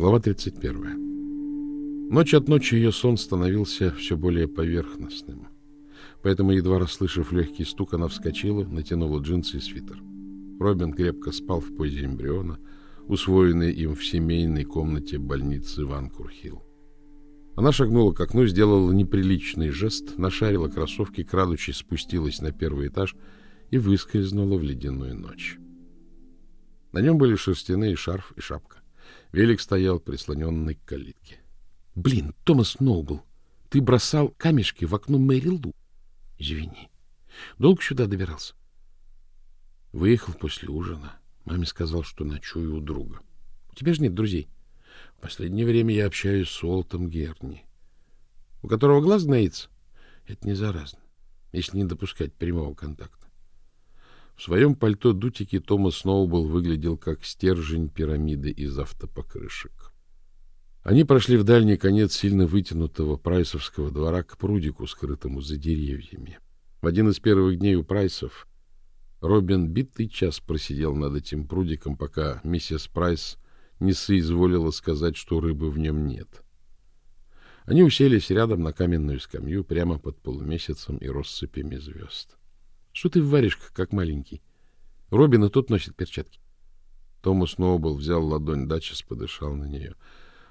Глава 31. Ночь от ночи ее сон становился все более поверхностным. Поэтому, едва расслышав легкий стук, она вскочила, натянула джинсы и свитер. Робин крепко спал в позе эмбриона, усвоенный им в семейной комнате больницы Ванкурхилл. Она шагнула к окну, сделала неприличный жест, нашарила кроссовки, крадучись спустилась на первый этаж и выскользнула в ледяную ночь. На нем были шерстяные шарф и шапка. Велик стоял прислоненный к калитке. — Блин, Томас Сноубл, ты бросал камешки в окно Мэри Лу. — Извини. Долго сюда добирался? — Выехал после ужина. Маме сказал, что ночую у друга. — У тебя же нет друзей? В последнее время я общаюсь с Уолтом Герни. — У которого глаз гноится? — Это не заразно, если не допускать прямого контакта. В своем пальто дутики Томас Сноубл выглядел как стержень пирамиды из автопокрышек. Они прошли в дальний конец сильно вытянутого прайсовского двора к прудику, скрытому за деревьями. В один из первых дней у прайсов Робин битый час просидел над этим прудиком, пока миссис Прайс не соизволила сказать, что рыбы в нем нет. Они уселись рядом на каменную скамью прямо под полумесяцем и россыпями звезд. Что ты варишь, как маленький? Робин и тот носит перчатки. Томас Ноубл взял ладонь Дачес, подышал на нее.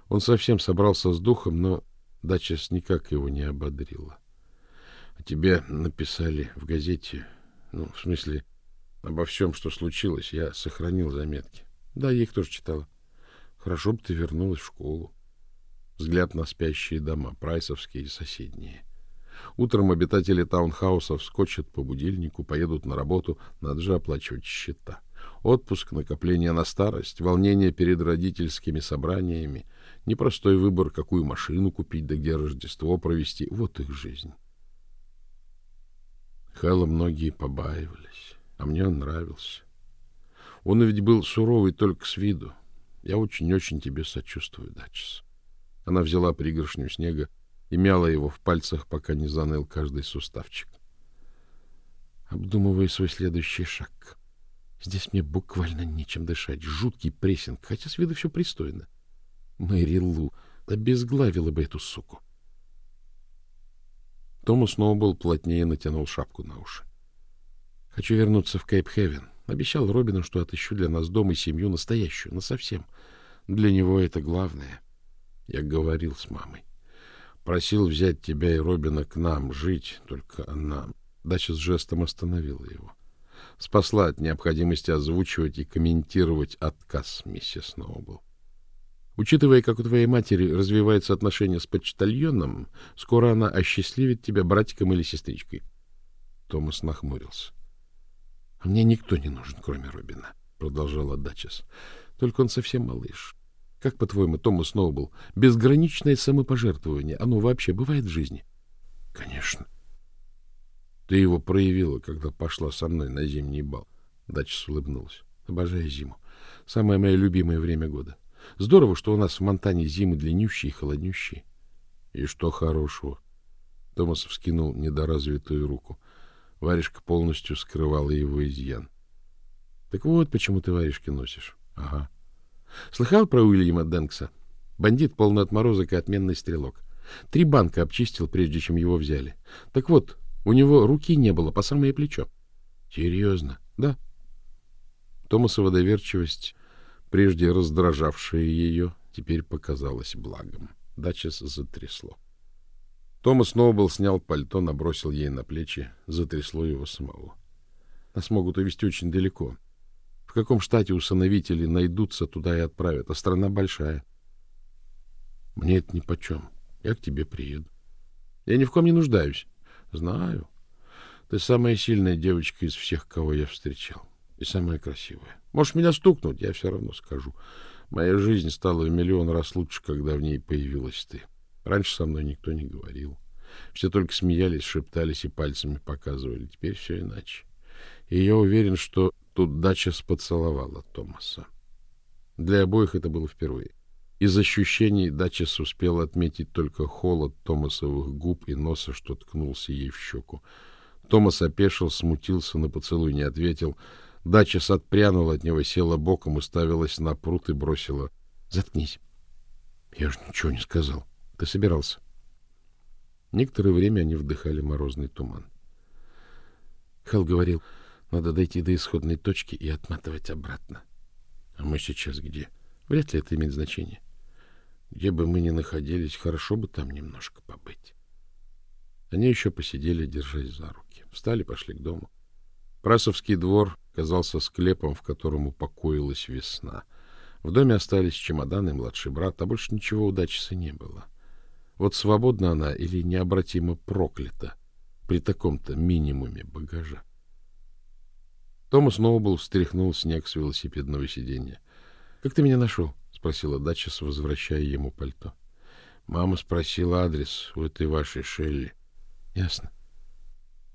Он совсем собрался с духом, но Дачес никак его не ободрила. — А тебе написали в газете, ну, в смысле, обо всем, что случилось. Я сохранил заметки. Да, я их тоже читала. Хорошо бы ты вернулась в школу. Взгляд на спящие дома, прайсовские и соседние. Утром обитатели таунхауса вскочат по будильнику, поедут на работу, надо же оплачивать счета. Отпуск, накопление на старость, волнение перед родительскими собраниями, непростой выбор, какую машину купить, да где Рождество провести. Вот их жизнь. Хэлла многие побаивались, а мне он нравился. Он ведь был суровый только с виду. Я очень-очень тебе сочувствую, Дачес. Она взяла пригоршню снега, и мяла его в пальцах, пока не заныл каждый суставчик. Обдумывая свой следующий шаг. Здесь мне буквально нечем дышать. Жуткий прессинг, хотя с виду все пристойно. Мэри Лу обезглавила бы эту суку. Томас Сноуболл плотнее натянул шапку на уши. Хочу вернуться в Кейп-Хевен. Обещал Робину, что отыщу для нас дом и семью настоящую, насовсем. Для него это главное. Я говорил с мамой. Просил взять тебя и Робина к нам жить, только она... Дача с жестом остановила его. Спасла от необходимости озвучивать и комментировать отказ миссис Сноубл. Учитывая, как у твоей матери развивается отношение с почтальоном, скоро она осчастливит тебя братиком или сестричкой. Томас нахмурился. — А мне никто не нужен, кроме Робина, — продолжала Дачес. — Только он совсем малыш. Как, по-твоему, Томас Сноубл, безграничное самопожертвование, оно вообще бывает в жизни? — Конечно. Ты его проявила, когда пошла со мной на зимний бал. Дача улыбнулась. Обожаю зиму. Самое мое любимое время года. Здорово, что у нас в Монтане зимы длиннющие и холоднющие. И что хорошего? Томас вскинул недоразвитую руку. Варежка полностью скрывала его изъян. Так вот, почему ты варежки носишь. Ага. Слыхал про Уильяма Дэнкса? Бандит, полный отморозок и отменный стрелок. Три банка обчистил, прежде чем его взяли. Так вот, у него руки не было по самое плечо. Серьезно? Да. Томасова доверчивость, прежде раздражавшая ее, теперь показалась благом. Дачес затрясло. Томас Ноубл снял пальто, набросил ей на плечи, затрясло его самого. Нас могут увезти очень далеко. В каком штате усыновители найдутся, туда и отправят. А страна большая. Мне это нипочем. Я к тебе приеду. Я ни в ком не нуждаюсь. Знаю. Ты самая сильная девочка из всех, кого я встречал. И самая красивая. Можешь меня стукнуть, я все равно скажу. Моя жизнь стала в миллион раз лучше, когда в ней появилась ты. Раньше со мной никто не говорил. Все только смеялись, шептались и пальцами показывали. Теперь все иначе. И я уверен, что Тут Дачес поцеловала Томаса. Для обоих это было впервые. Из ощущений Дачес успел отметить только холод Томасовых губ и носа, что ткнулся ей в щеку. Томас опешил, смутился, на поцелуй не ответил. Дачес отпрянула от него, села боком, уставилась на пруд и бросила. — Заткнись. — Я же ничего не сказал. Ты собирался. Некоторое время они вдыхали морозный туман. Хелл говорил, надо дойти до исходной точки и отматывать обратно. А мы сейчас где? Вряд ли это имеет значение. Где бы мы ни находились, хорошо бы там немножко побыть. Они еще посидели, держась за руки. Встали, пошли к дому. Прасовский двор казался склепом, в котором упокоилась весна. В доме остались чемоданы, младший брат, а больше ничего у не было. Вот свободна она или необратимо проклята при таком-то минимуме багажа. Томас Сноуболл встряхнул снег с велосипедного сиденья. — Как ты меня нашел? — спросила Дачес, возвращая ему пальто. Мама спросила адрес у этой вашей Шелли. — Ясно.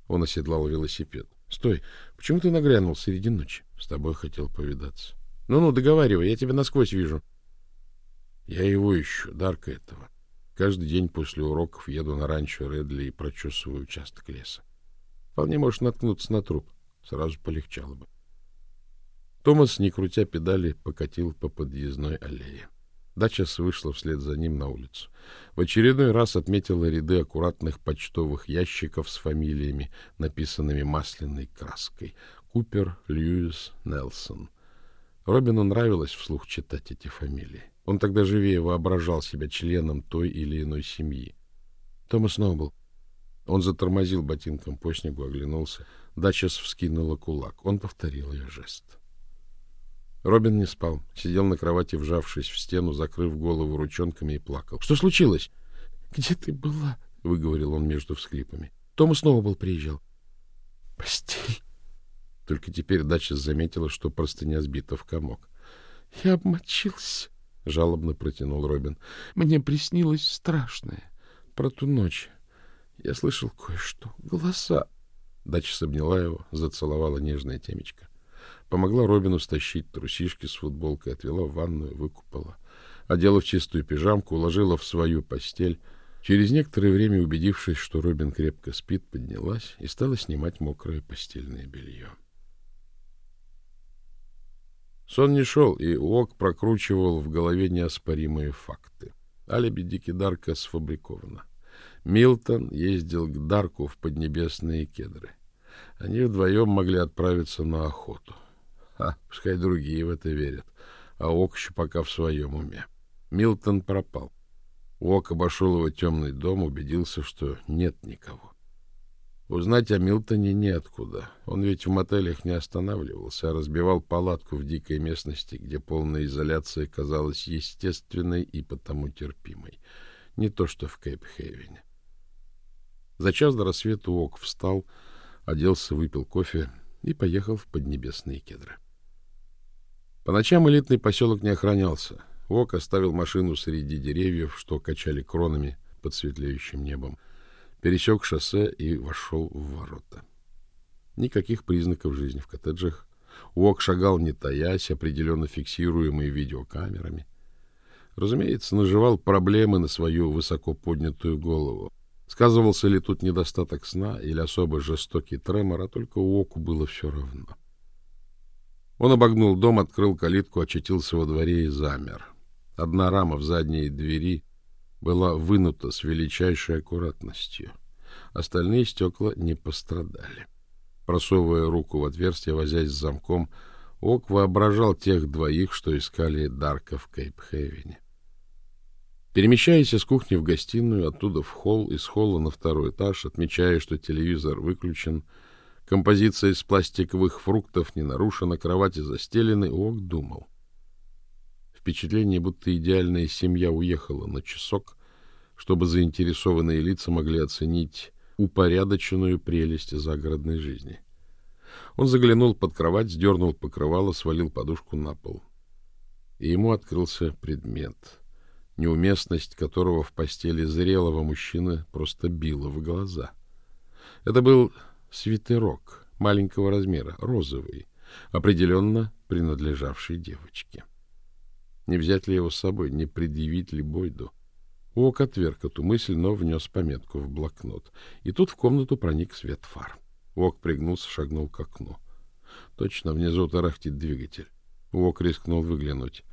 Он оседлал велосипед. — Стой, почему ты нагрянул среди ночи? С тобой хотел повидаться. Ну — Ну-ну, договаривай, я тебя насквозь вижу. — Я его ищу, Дарка этого. Каждый день после уроков еду на ранчо Редли и прочесываю участок леса. Вполне можешь наткнуться на труп. Сразу полегчало бы. Томас, не крутя педали, покатил по подъездной аллее. Дачес вышла вслед за ним на улицу. В очередной раз отметила ряды аккуратных почтовых ящиков с фамилиями, написанными масляной краской. Купер, Льюис, Нелсон. Робину нравилось вслух читать эти фамилии. Он тогда живее воображал себя членом той или иной семьи. Томас Нобл. Он затормозил ботинком по снегу, оглянулся. Дачес вскинула кулак. Он повторил ее жест. Робин не спал, сидел на кровати, вжавшись в стену, закрыв голову ручонками и плакал. — Что случилось? — Где ты была? — выговорил он между всхлипами. Тома снова был приезжал. — Постель. Только теперь Дача заметила, что простыня сбита в комок. — Я обмочился, — жалобно протянул Робин. — Мне приснилось страшное про ту ночь. Я слышал кое-что. Голоса. Дача обняла его, зацеловала нежное темечко. Помогла Робину стащить трусишки с футболкой, отвела в ванную, выкупала. Одела в чистую пижамку, уложила в свою постель. Через некоторое время, убедившись, что Робин крепко спит, поднялась и стала снимать мокрое постельное белье. Сон не шел, и Уок прокручивал в голове неоспоримые факты. Алиби Дики Дарка сфабриковано. Милтон ездил к Дарку в поднебесные кедры. Они вдвоем могли отправиться на охоту. А, пускай другие в это верят. А Ок еще пока в своем уме. Милтон пропал. Ок обошел его темный дом, убедился, что нет никого. Узнать о Милтоне неоткуда. Он ведь в мотелях не останавливался, а разбивал палатку в дикой местности, где полная изоляция казалась естественной и потому терпимой. Не то что в Кейп-Хейвене. За час до рассвета Ок встал, оделся, выпил кофе и поехал в Поднебесные кедры. По ночам элитный поселок не охранялся. Вок оставил машину среди деревьев, что качали кронами под светлеющим небом, пересек шоссе и вошел в ворота. Никаких признаков жизни в коттеджах. Уок шагал не таясь, определенно фиксируемый видеокамерами. Разумеется, наживал проблемы на свою высоко поднятую голову. Сказывался ли тут недостаток сна или особо жестокий тремор, а только Уоку было все равно. Он обогнул дом, открыл калитку, очутился во дворе и замер. Одна рама в задней двери была вынута с величайшей аккуратностью. Остальные стекла не пострадали. Просовывая руку в отверстие, возясь с замком, Ок воображал тех двоих, что искали Дарка в Кейп-Хевене. Перемещаясь из кухни в гостиную, оттуда в холл, из холла на второй этаж, отмечая, что телевизор выключен, Композиция из пластиковых фруктов не нарушена, кровати застелены, Ок думал. Впечатление, будто идеальная семья уехала на часок, чтобы заинтересованные лица могли оценить упорядоченную прелесть загородной жизни. Он заглянул под кровать, сдернул покрывало, свалил подушку на пол. И ему открылся предмет, неуместность которого в постели зрелого мужчины просто била в глаза. Это был свитерок маленького размера, розовый, определенно принадлежавший девочке. Не взять ли его с собой, не предъявить ли Бойду? Уок отверг эту мысль, но внес пометку в блокнот. И тут в комнату проник свет фар. Уок пригнулся, шагнул к окну. Точно, внизу тарахтит двигатель. Уок рискнул выглянуть.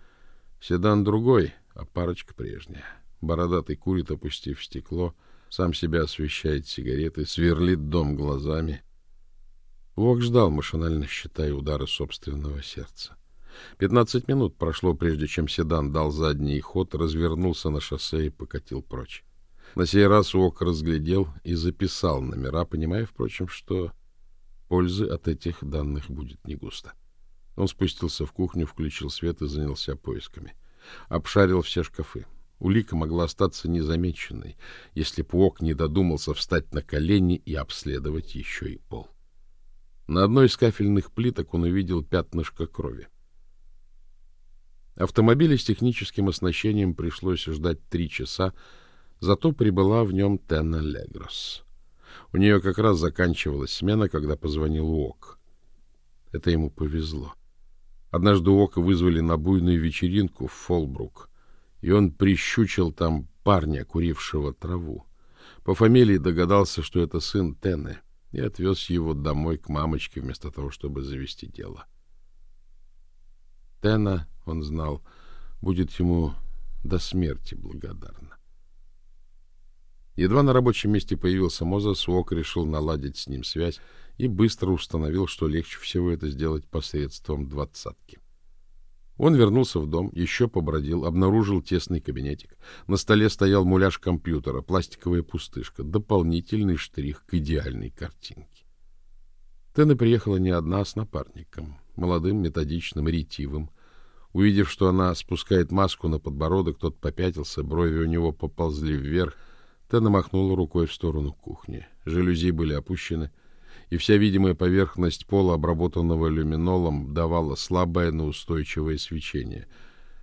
Седан другой, а парочка прежняя. Бородатый курит, опустив стекло, сам себя освещает сигаретой, сверлит дом глазами. Вок ждал, машинально считая удары собственного сердца. Пятнадцать минут прошло, прежде чем седан дал задний ход, развернулся на шоссе и покатил прочь. На сей раз Уок разглядел и записал номера, понимая, впрочем, что пользы от этих данных будет не густо. Он спустился в кухню, включил свет и занялся поисками. Обшарил все шкафы. Улика могла остаться незамеченной, если б Уок не додумался встать на колени и обследовать еще и пол. На одной из кафельных плиток он увидел пятнышко крови. Автомобиля с техническим оснащением пришлось ждать три часа, зато прибыла в нем Тена Легрос. У нее как раз заканчивалась смена, когда позвонил Уок. Это ему повезло. Однажды Уока вызвали на буйную вечеринку в Фолбрук, и он прищучил там парня, курившего траву. По фамилии догадался, что это сын Тены, и отвез его домой к мамочке вместо того, чтобы завести дело. Тена, он знал, будет ему до смерти благодарна. Едва на рабочем месте появился Мозес, Уок решил наладить с ним связь и быстро установил, что легче всего это сделать посредством двадцатки. Он вернулся в дом, еще побродил, обнаружил тесный кабинетик. На столе стоял муляж компьютера, пластиковая пустышка, дополнительный штрих к идеальной картинке. Тена приехала не одна, а с напарником, молодым, методичным, ретивым. Увидев, что она спускает маску на подбородок, тот попятился, брови у него поползли вверх. Тена махнула рукой в сторону кухни. Жалюзи были опущены, и вся видимая поверхность пола, обработанного люминолом, давала слабое, но устойчивое свечение.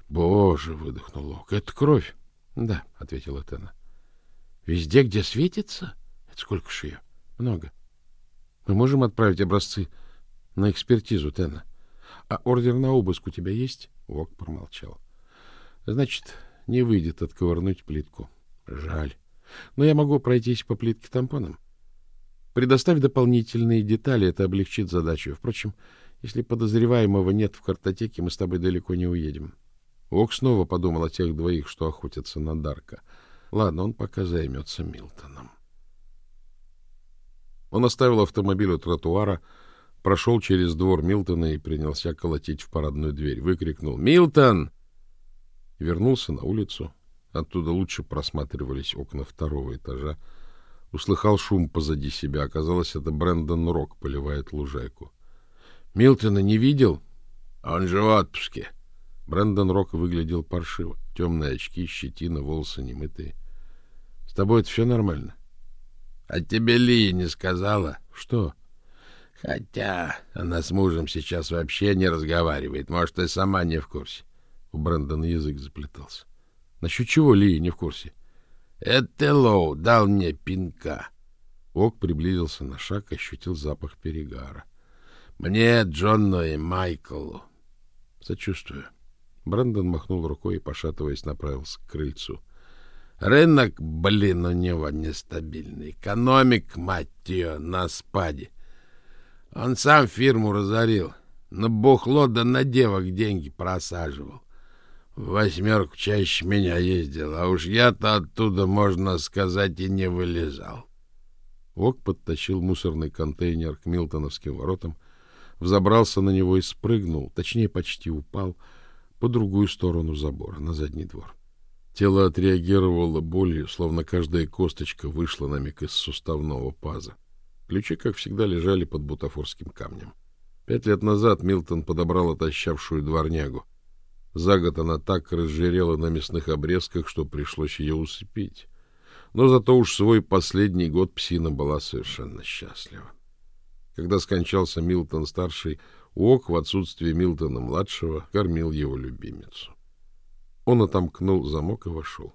«Боже!» — выдохнул Лок. «Это кровь!» «Да», — ответила Тена. «Везде, где светится? Это сколько ж ее? Много. Мы можем отправить образцы на экспертизу, Тена. А ордер на обыск у тебя есть?» Вок промолчал. «Значит, не выйдет отковырнуть плитку. Жаль. Но я могу пройтись по плитке тампоном. Предоставь дополнительные детали, это облегчит задачу. Впрочем, если подозреваемого нет в картотеке, мы с тобой далеко не уедем. Ок снова подумал о тех двоих, что охотятся на Дарка. Ладно, он пока займется Милтоном. Он оставил автомобиль у тротуара, прошел через двор Милтона и принялся колотить в парадную дверь. Выкрикнул «Милтон!» Вернулся на улицу. Оттуда лучше просматривались окна второго этажа. Услыхал шум позади себя. Оказалось, это Брэндон Рок поливает лужайку. Милтона не видел? Он же в отпуске. Брэндон Рок выглядел паршиво. Темные очки, щетина, волосы немытые. С тобой это все нормально? А тебе Ли не сказала? Что? Хотя она с мужем сейчас вообще не разговаривает. Может, ты сама не в курсе. У Брэндона язык заплетался. Насчет чего Ли не в курсе? Это дал мне пинка. Ок приблизился на шаг, ощутил запах перегара. Мне, Джонну и Майклу. Сочувствую. Брэндон махнул рукой и, пошатываясь, направился к крыльцу. Рынок, блин, у него нестабильный. Экономик, мать ее, на спаде. Он сам фирму разорил. На бухло да на девок деньги просаживал восьмерку чаще меня ездил, а уж я-то оттуда, можно сказать, и не вылезал. Ок подтащил мусорный контейнер к Милтоновским воротам, взобрался на него и спрыгнул, точнее, почти упал, по другую сторону забора, на задний двор. Тело отреагировало болью, словно каждая косточка вышла на миг из суставного паза. Ключи, как всегда, лежали под бутафорским камнем. Пять лет назад Милтон подобрал отощавшую дворнягу. За год она так разжирела на мясных обрезках, что пришлось ее усыпить. Но зато уж свой последний год псина была совершенно счастлива. Когда скончался Милтон-старший, Уок в отсутствие Милтона-младшего кормил его любимицу. Он отомкнул замок и вошел.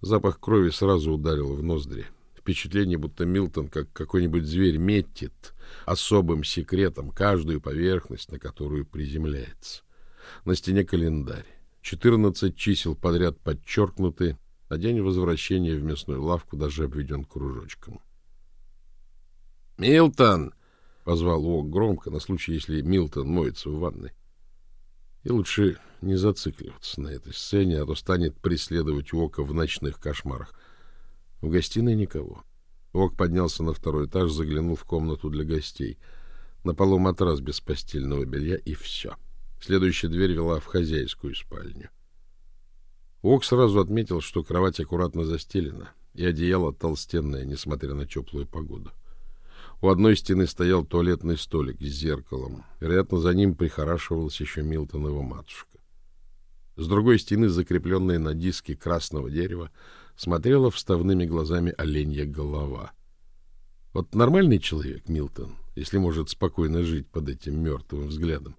Запах крови сразу ударил в ноздри. Впечатление, будто Милтон, как какой-нибудь зверь, метит особым секретом каждую поверхность, на которую приземляется. На стене календарь. Четырнадцать чисел подряд подчеркнуты, а день возвращения в мясную лавку даже обведен кружочком. «Милтон!» — позвал Уок громко, на случай, если Милтон моется в ванной. И лучше не зацикливаться на этой сцене, а то станет преследовать Уока в ночных кошмарах. В гостиной никого. Уок поднялся на второй этаж, заглянул в комнату для гостей. На полу матрас без постельного белья и все. Следующая дверь вела в хозяйскую спальню. Уок сразу отметил, что кровать аккуратно застелена, и одеяло толстенное, несмотря на теплую погоду. У одной стены стоял туалетный столик с зеркалом. Вероятно, за ним прихорашивалась еще Милтонова матушка. С другой стены, закрепленная на диске красного дерева, смотрела вставными глазами оленья голова. Вот нормальный человек, Милтон, если может спокойно жить под этим мертвым взглядом.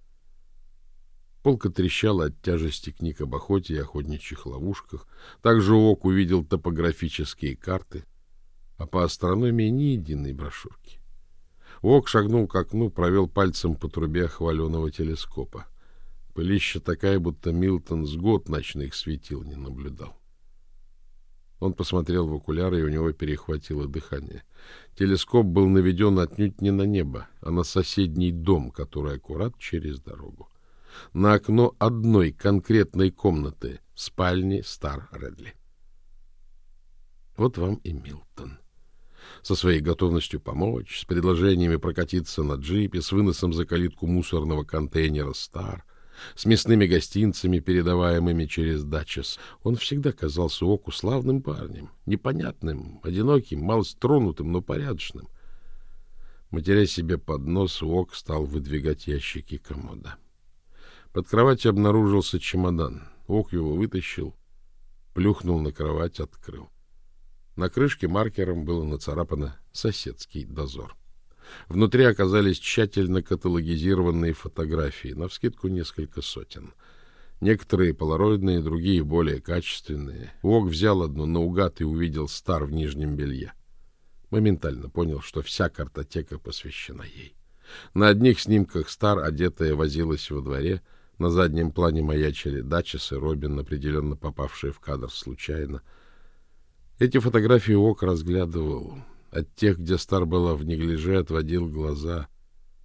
Полка трещала от тяжести книг об охоте и охотничьих ловушках. Также Ок увидел топографические карты, а по астрономии ни единой брошюрки. Ок шагнул к окну, провел пальцем по трубе хваленого телескопа. Пылища такая, будто Милтон с год ночных светил не наблюдал. Он посмотрел в окуляры, и у него перехватило дыхание. Телескоп был наведен отнюдь не на небо, а на соседний дом, который аккурат через дорогу. На окно одной конкретной комнаты, спальни Стар Редли. Вот вам и Милтон со своей готовностью помочь, с предложениями прокатиться на джипе, с выносом за калитку мусорного контейнера «Стар», с мясными гостинцами, передаваемыми через дачес. Он всегда казался Оку славным парнем, непонятным, одиноким, малостронутым, но порядочным. Матеря себе под нос, Ок стал выдвигать ящики комода. Под кроватью обнаружился чемодан. Ок его вытащил, плюхнул на кровать, открыл. На крышке маркером было нацарапано «Соседский дозор». Внутри оказались тщательно каталогизированные фотографии, навскидку несколько сотен. Некоторые полароидные, другие более качественные. Уок взял одну наугад и увидел стар в нижнем белье. Моментально понял, что вся картотека посвящена ей. На одних снимках стар, одетая, возилась во дворе, на заднем плане маячили Дачес и Робин, определенно попавшие в кадр случайно — эти фотографии Ок разглядывал. От тех, где Стар была в неглиже, отводил глаза,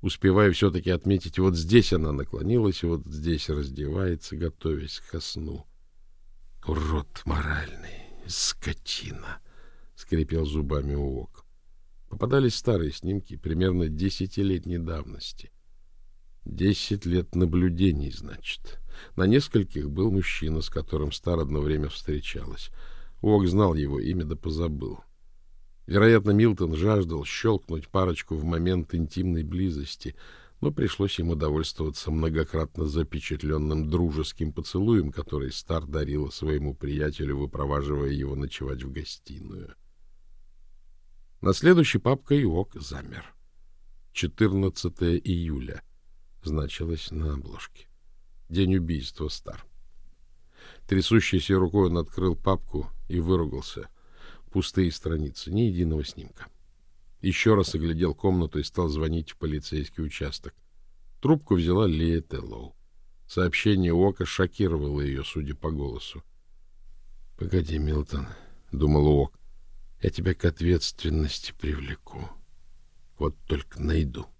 успевая все-таки отметить, вот здесь она наклонилась, вот здесь раздевается, готовясь ко сну. «Урод моральный, скотина!» — скрипел зубами Уок. Попадались старые снимки, примерно десятилетней давности. Десять лет наблюдений, значит. На нескольких был мужчина, с которым Стар одно время встречалась — Уок знал его имя, да позабыл. Вероятно, Милтон жаждал щелкнуть парочку в момент интимной близости, но пришлось ему довольствоваться многократно запечатленным дружеским поцелуем, который Стар дарила своему приятелю, выпроваживая его ночевать в гостиную. На следующей папкой Уок замер. 14 июля значилось на обложке. День убийства Стар. Трясущейся рукой он открыл папку и выругался. Пустые страницы, ни единого снимка. Еще раз оглядел комнату и стал звонить в полицейский участок. Трубку взяла Лея Теллоу. Сообщение Уока шокировало ее, судя по голосу. — Погоди, Милтон, — думал Уок, — я тебя к ответственности привлеку. Вот только найду. —